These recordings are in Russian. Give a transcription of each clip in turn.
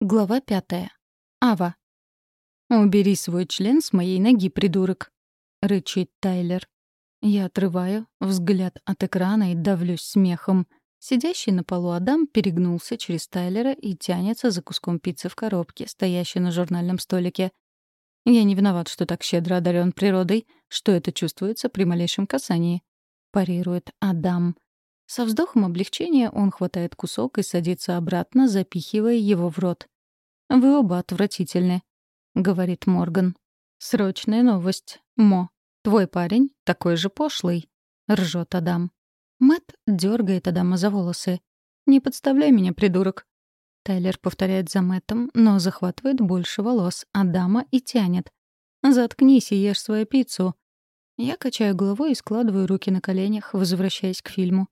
Глава пятая. Ава. «Убери свой член с моей ноги, придурок!» — рычит Тайлер. Я отрываю взгляд от экрана и давлюсь смехом. Сидящий на полу Адам перегнулся через Тайлера и тянется за куском пиццы в коробке, стоящей на журнальном столике. Я не виноват, что так щедро одарен природой, что это чувствуется при малейшем касании. Парирует Адам. Со вздохом облегчения он хватает кусок и садится обратно, запихивая его в рот. «Вы оба отвратительны», — говорит Морган. «Срочная новость. Мо, твой парень такой же пошлый», — ржет Адам. Мэт дергает Адама за волосы. «Не подставляй меня, придурок». Тайлер повторяет за Мэттом, но захватывает больше волос Адама и тянет. «Заткнись и ешь свою пиццу». Я качаю головой и складываю руки на коленях, возвращаясь к фильму.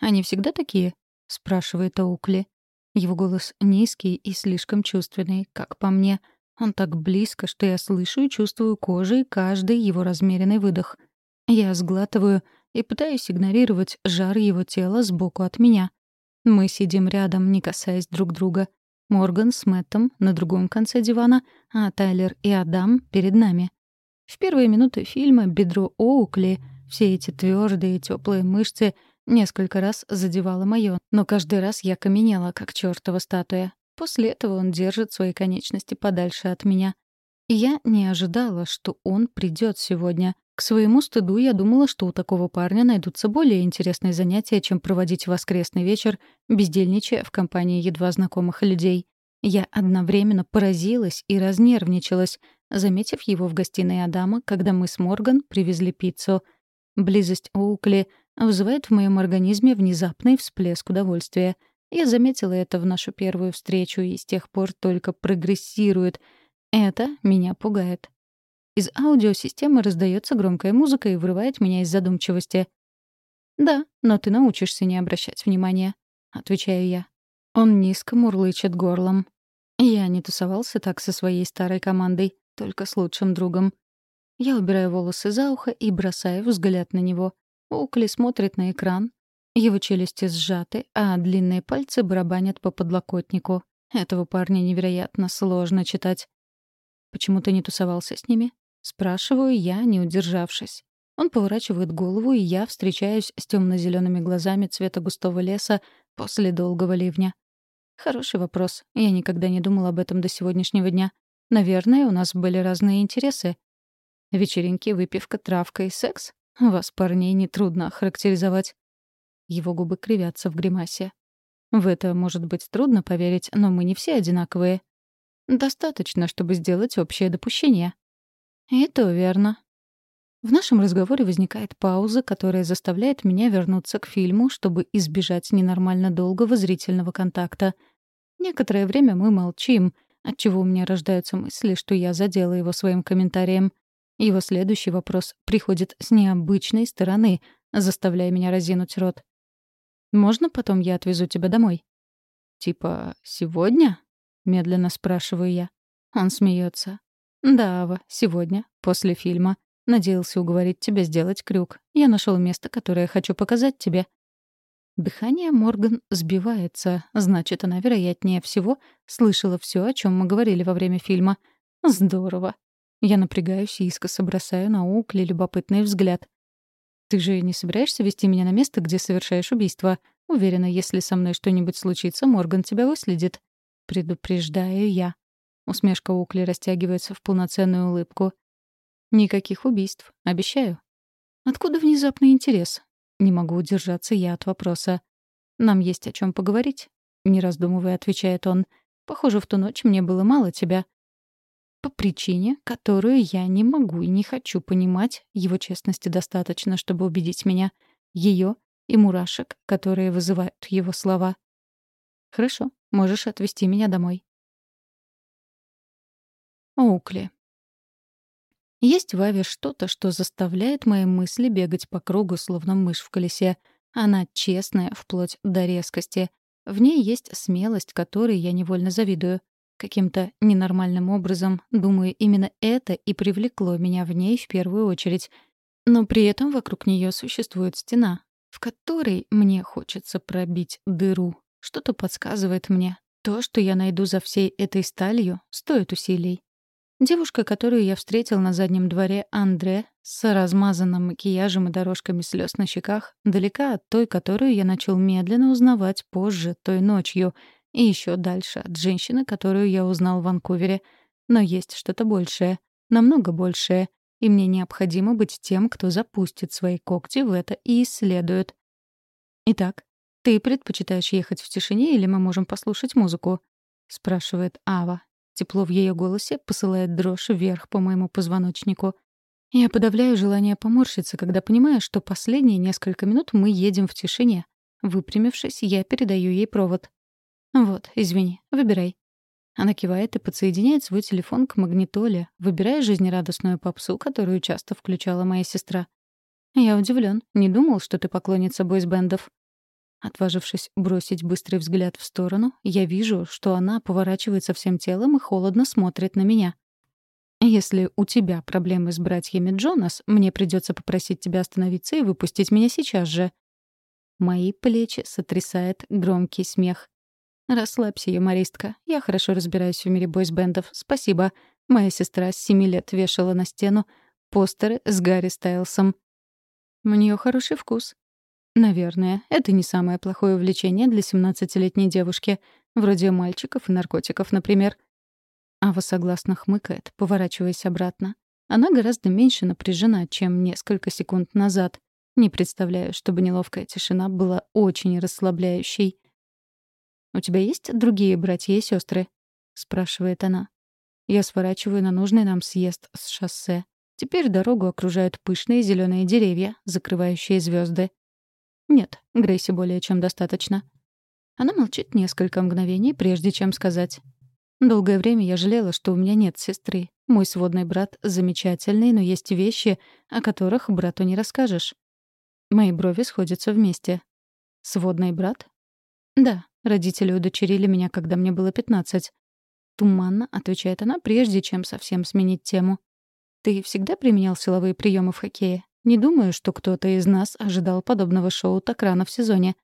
«Они всегда такие?» — спрашивает Оукли. Его голос низкий и слишком чувственный, как по мне. Он так близко, что я слышу и чувствую кожей каждый его размеренный выдох. Я сглатываю и пытаюсь игнорировать жар его тела сбоку от меня. Мы сидим рядом, не касаясь друг друга. Морган с Мэттом на другом конце дивана, а Тайлер и Адам перед нами. В первые минуты фильма бедро Оукли, все эти твердые теплые мышцы — Несколько раз задевала моё, но каждый раз я каменела, как чёртова статуя. После этого он держит свои конечности подальше от меня. Я не ожидала, что он придёт сегодня. К своему стыду я думала, что у такого парня найдутся более интересные занятия, чем проводить воскресный вечер, бездельничая в компании едва знакомых людей. Я одновременно поразилась и разнервничалась, заметив его в гостиной Адама, когда мы с Морган привезли пиццу. Близость Оукли вызывает в моем организме внезапный всплеск удовольствия. Я заметила это в нашу первую встречу и с тех пор только прогрессирует. Это меня пугает. Из аудиосистемы раздается громкая музыка и вырывает меня из задумчивости. «Да, но ты научишься не обращать внимания», — отвечаю я. Он низко мурлычет горлом. Я не тусовался так со своей старой командой, только с лучшим другом. Я убираю волосы за ухо и бросаю взгляд на него. Оукли смотрит на экран. Его челюсти сжаты, а длинные пальцы барабанят по подлокотнику. Этого парня невероятно сложно читать. «Почему ты не тусовался с ними?» Спрашиваю я, не удержавшись. Он поворачивает голову, и я встречаюсь с темно-зелеными глазами цвета густого леса после долгого ливня. Хороший вопрос. Я никогда не думал об этом до сегодняшнего дня. Наверное, у нас были разные интересы. Вечеринки, выпивка, травка и секс? Вас, парней, нетрудно охарактеризовать. Его губы кривятся в гримасе. В это может быть трудно поверить, но мы не все одинаковые. Достаточно, чтобы сделать общее допущение. И то верно. В нашем разговоре возникает пауза, которая заставляет меня вернуться к фильму, чтобы избежать ненормально долгого зрительного контакта. Некоторое время мы молчим, отчего у меня рождаются мысли, что я задела его своим комментарием. Его следующий вопрос приходит с необычной стороны, заставляя меня разинуть рот. «Можно потом я отвезу тебя домой?» «Типа, сегодня?» — медленно спрашиваю я. Он смеется. «Да, Ава, сегодня, после фильма. Надеялся уговорить тебя сделать крюк. Я нашел место, которое хочу показать тебе». Дыхание Морган сбивается, значит, она, вероятнее всего, слышала все, о чем мы говорили во время фильма. Здорово. Я напрягаюсь и искоса бросаю на Оукли любопытный взгляд. «Ты же не собираешься вести меня на место, где совершаешь убийство? Уверена, если со мной что-нибудь случится, Морган тебя выследит». Предупреждаю я. Усмешка Оукли растягивается в полноценную улыбку. «Никаких убийств, обещаю». Откуда внезапный интерес? Не могу удержаться я от вопроса. «Нам есть о чем поговорить», — не раздумывая отвечает он. «Похоже, в ту ночь мне было мало тебя. По причине, которую я не могу и не хочу понимать, его честности достаточно, чтобы убедить меня. Ее и мурашек, которые вызывают его слова. «Хорошо, можешь отвезти меня домой». Оукли. Есть в Аве что-то, что заставляет мои мысли бегать по кругу, словно мышь в колесе. Она честная, вплоть до резкости. В ней есть смелость, которой я невольно завидую. Каким-то ненормальным образом, думаю, именно это и привлекло меня в ней в первую очередь. Но при этом вокруг нее существует стена, в которой мне хочется пробить дыру. Что-то подсказывает мне. То, что я найду за всей этой сталью, стоит усилий. Девушка, которую я встретил на заднем дворе Андре, с размазанным макияжем и дорожками слез на щеках, далека от той, которую я начал медленно узнавать позже, той ночью, и еще дальше от женщины, которую я узнал в Ванкувере. Но есть что-то большее, намного большее, и мне необходимо быть тем, кто запустит свои когти в это и исследует. Итак, ты предпочитаешь ехать в тишине или мы можем послушать музыку? спрашивает Ава. Тепло в ее голосе посылает дрожь вверх по моему позвоночнику. Я подавляю желание поморщиться, когда понимаю, что последние несколько минут мы едем в тишине. Выпрямившись, я передаю ей провод. «Вот, извини, выбирай». Она кивает и подсоединяет свой телефон к магнитоле, выбирая жизнерадостную попсу, которую часто включала моя сестра. «Я удивлен. Не думал, что ты поклонница бойсбендов». Отважившись бросить быстрый взгляд в сторону, я вижу, что она поворачивается всем телом и холодно смотрит на меня. «Если у тебя проблемы с братьями Джонас, мне придется попросить тебя остановиться и выпустить меня сейчас же». Мои плечи сотрясает громкий смех. «Расслабься, юмористка. Я хорошо разбираюсь в мире бойсбендов. Спасибо. Моя сестра с семи лет вешала на стену постеры с Гарри Стайлсом. У нее хороший вкус. Наверное, это не самое плохое увлечение для 17-летней девушки, вроде мальчиков и наркотиков, например. Ава согласно хмыкает, поворачиваясь обратно. Она гораздо меньше напряжена, чем несколько секунд назад. Не представляю, чтобы неловкая тишина была очень расслабляющей. «У тебя есть другие братья и сестры? спрашивает она. Я сворачиваю на нужный нам съезд с шоссе. Теперь дорогу окружают пышные зеленые деревья, закрывающие звезды. Нет, Грейси более чем достаточно. Она молчит несколько мгновений, прежде чем сказать. Долгое время я жалела, что у меня нет сестры. Мой сводный брат замечательный, но есть вещи, о которых брату не расскажешь. Мои брови сходятся вместе. Сводный брат? Да, Родители удочерили меня, когда мне было 15. Туманно отвечает она, прежде чем совсем сменить тему. Ты всегда применял силовые приемы в хоккее? Не думаю, что кто-то из нас ожидал подобного шоу так рано в сезоне.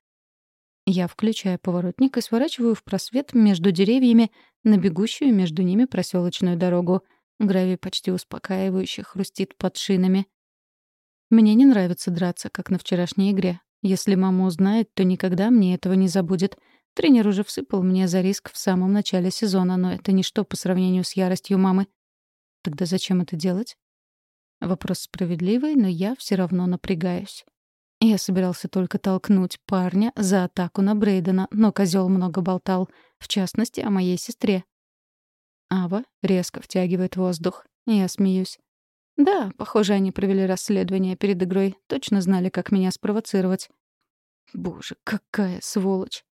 Я включаю поворотник и сворачиваю в просвет между деревьями на бегущую между ними проселочную дорогу. Гравий почти успокаивающе хрустит под шинами. Мне не нравится драться, как на вчерашней игре. Если мама узнает, то никогда мне этого не забудет. Тренер уже всыпал мне за риск в самом начале сезона, но это ничто по сравнению с яростью мамы. Тогда зачем это делать? Вопрос справедливый, но я все равно напрягаюсь. Я собирался только толкнуть парня за атаку на Брейдена, но козел много болтал, в частности, о моей сестре. Ава резко втягивает воздух. Я смеюсь. Да, похоже, они провели расследование перед игрой, точно знали, как меня спровоцировать. Боже, какая сволочь.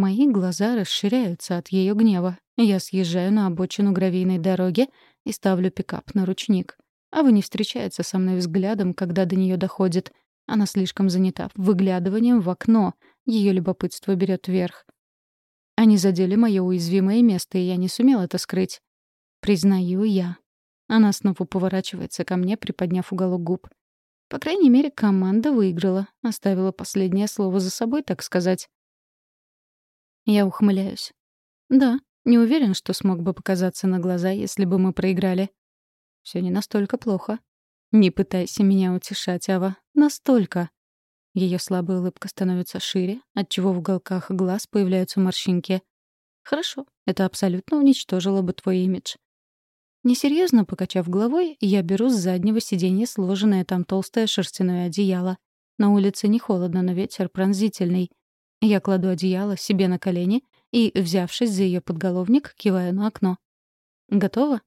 Мои глаза расширяются от ее гнева. Я съезжаю на обочину гравийной дороги и ставлю пикап на ручник. Ава не встречается со мной взглядом, когда до нее доходит. Она слишком занята выглядыванием в окно. Ее любопытство берет верх. Они задели мое уязвимое место, и я не сумел это скрыть. Признаю я. Она снова поворачивается ко мне, приподняв уголок губ. По крайней мере, команда выиграла, оставила последнее слово за собой, так сказать. Я ухмыляюсь. Да, не уверен, что смог бы показаться на глаза, если бы мы проиграли. Все не настолько плохо. Не пытайся меня утешать, Ава. Настолько. Ее слабая улыбка становится шире, отчего в уголках глаз появляются морщинки. Хорошо, это абсолютно уничтожило бы твой имидж. Несерьезно покачав головой, я беру с заднего сиденья сложенное там толстое шерстяное одеяло. На улице не холодно, но ветер пронзительный. Я кладу одеяло себе на колени и, взявшись за ее подголовник, киваю на окно. «Готово?»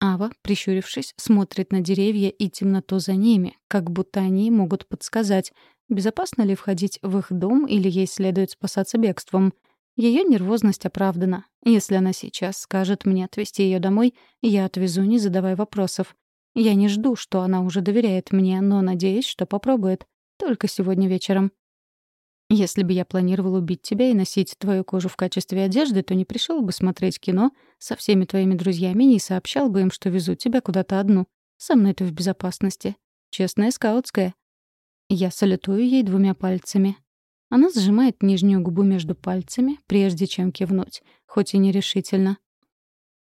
Ава, прищурившись, смотрит на деревья и темноту за ними, как будто они могут подсказать, безопасно ли входить в их дом или ей следует спасаться бегством. Ее нервозность оправдана. Если она сейчас скажет мне отвезти ее домой, я отвезу, не задавая вопросов. Я не жду, что она уже доверяет мне, но надеюсь, что попробует. Только сегодня вечером. Если бы я планировал убить тебя и носить твою кожу в качестве одежды, то не пришел бы смотреть кино со всеми твоими друзьями и не сообщал бы им, что везу тебя куда-то одну. Со мной ты в безопасности. Честная скаутская. Я салютую ей двумя пальцами. Она сжимает нижнюю губу между пальцами, прежде чем кивнуть, хоть и нерешительно.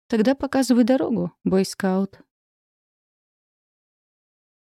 «Тогда показывай дорогу, бойскаут»,